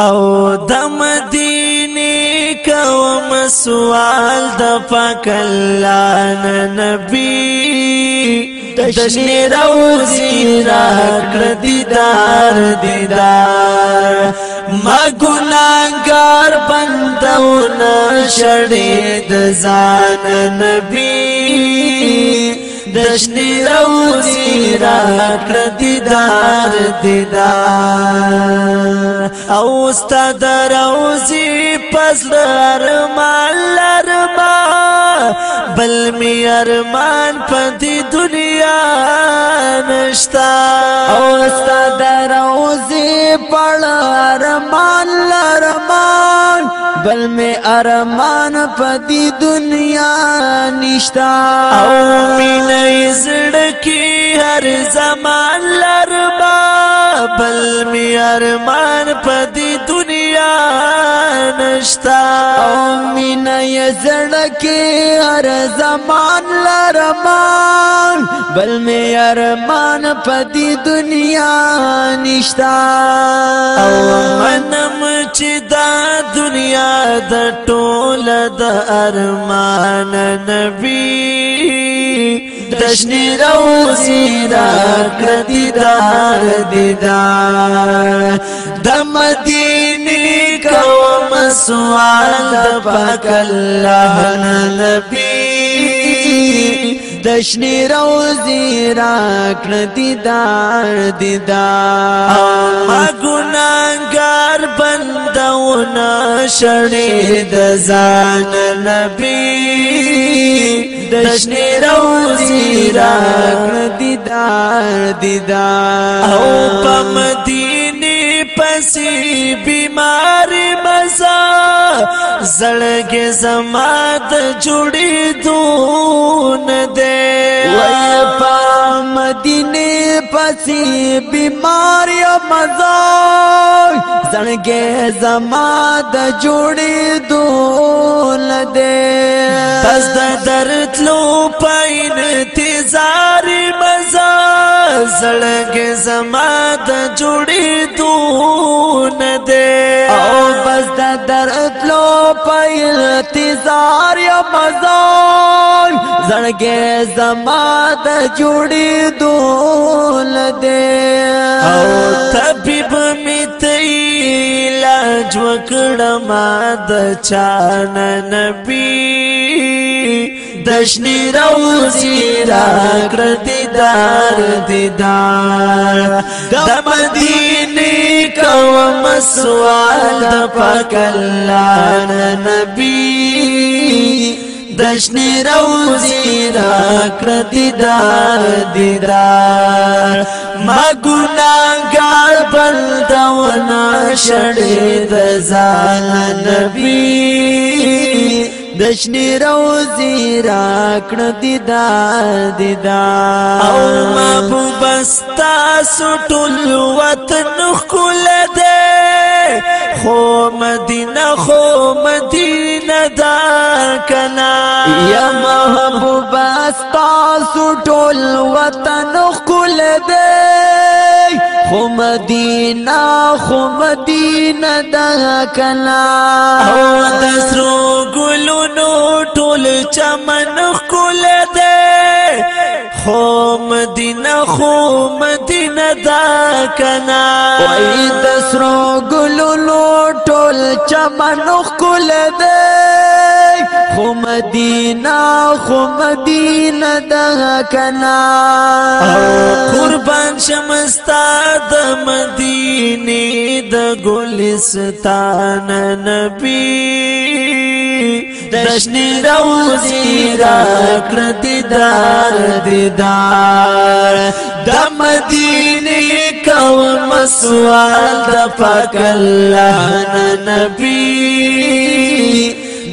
او د مدینه کوم سوال د فکلان نبی دشنی روزی را کړ دیدار دیدار ما ګناګار بندونه شړې د ځان نبی دشنی روزی را کړ دیدار دیدار او استاد روزی پسلر مالر ما بل می ارمان په دې دنیا نشتا او استاد روزی پړ ارمان بل می ارمان پدی دنیا نشتا او مینه زړکی هر زمان لربا بل می ارمان پدی دنیا نشتا او مینه زړکی هر زمان لرمان بل می ارمان پدی دنیا نشتا او منم چې دا دنیا د ټول د ارمان نبی دشنی روزی را کردی دار دیدار دا مدینی کوم سوال دا پاک الله نبی دشنی روزی را کړ دیدار دیدار ما ګناګار بند داونا شړې د ځان نبی دشنې روزي را دیدار دیدار او په مدینه پسې بیمار مزار زړګي زما د جوړې دون دې وای په مدینه پسې بیمار یا مزا زړګي زما د جوړې دون دې پس د درد لو پاین انتظار مزا زړګي زما د جوړې دون دې او بس د درد لو په انتظار یا مزان زړګې زما د جوړې دول دې او طبيب می علاج وکړه ما د چان نبی دشنی روزی را کړ دیدار دیدار د مدینه کوه مسوال د پاک الله نبی دشنی روزی را کرتی دا دیدار ما گناگار بلدونا شڑی دزال نبی دشنی روزی راکړ دیدا دیدا او ما په بستا سټول وطن خل دې خو مدینه خو مدینه دا کنا یا محبوب استا سټول وطن خل دې خو مدینه خو مدینه دا کنا او چمن خل دے خو مدینہ خو مدینہ دا کنا وای دسرو ګلونو ټول چمن خل دے خو مدینہ خو مدینہ دا کنا قربان شمستا د مدینه د ګلستان نبی دشنی روزی را کړ دیدار دیدار د مدینه کوم سوال د پاک الله نبی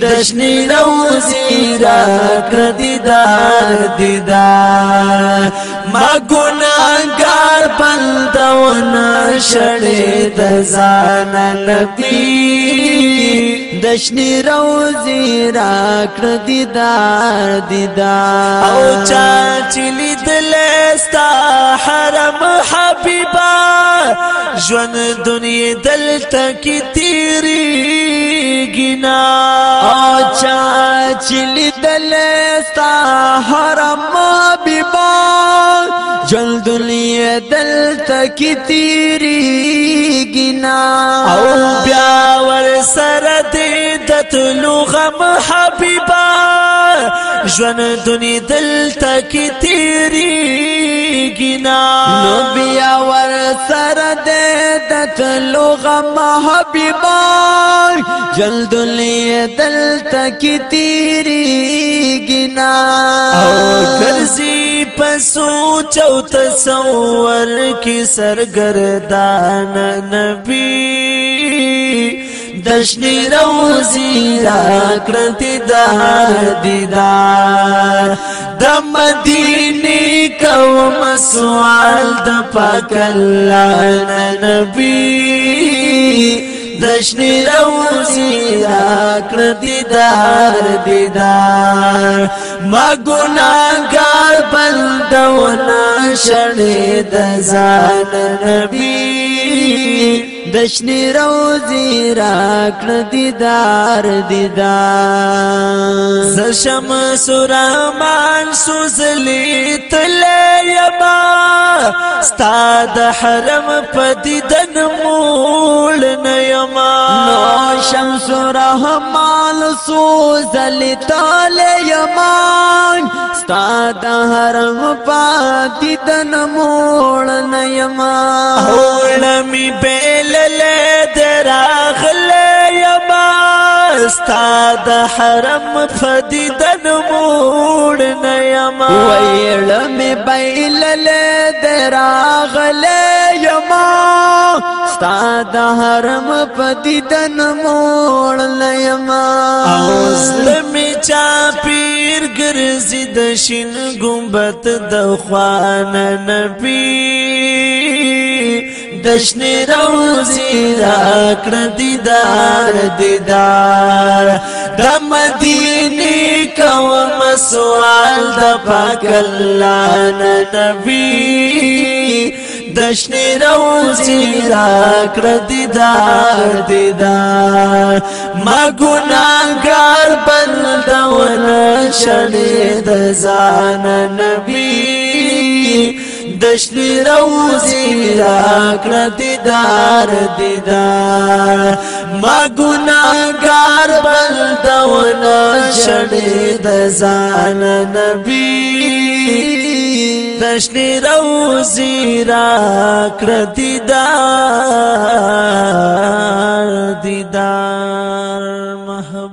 دشنی روزی را کړ دیدار دیدار ما ګناګار بندونه شړې د ځان نبی دشنی روزی راکڑ دیدار دیدار او چاچلی دلستا حرم حبیبا جون دنیا دلتا کی تیری گنا او چاچلی دلستا حرم حبیبا جون دنیا دلتا کی تیری گنا او بیاو سره دې د تلو غم حبيبا ژوند دنیا دلته کې تیری گنا نو بیا ور سره دې د تلو غم حبيبا جلد لې دلته کې تیری گنا پسو چوت سوور کی سرگردان نبی دشنی روزی را کرتی دا دیدار د مدینی کوم سوال د پاک الله نبی دشنی روزی را کرتی دار دیدار ما گناگار بلدونا شنی دزان نبی دشنی روزی راکړ دیدار دیدار زشم سورمان سوزلی تل یما استاد حرم پدیدن مول نیما نو شمس رحمان سوزلی تل یما تا د حرم پات د نمول نيما هول مي بیل تللې دراغلې یما ستا د حرم فدیدن موړ نه یما ویل می بیللې دراغلې یما ستا د حرم فدیدن موړ نه یما اوسلم چا پیر ګرځي د شین ګمبت د خوان نبی دشنی روزی را کړ دیدار دیدار د مدینه کوم سوال د پاک الله نبی دشنی روزی را کړ دیدار دیدار ما ګناګار بندونه شړې د ځان نبی دشلی روزی راکړه دیدار دیدار ما ګناګار بل دونه شړې د ځان نبی دشلی روزی راکړه دیدار دیدار محبوب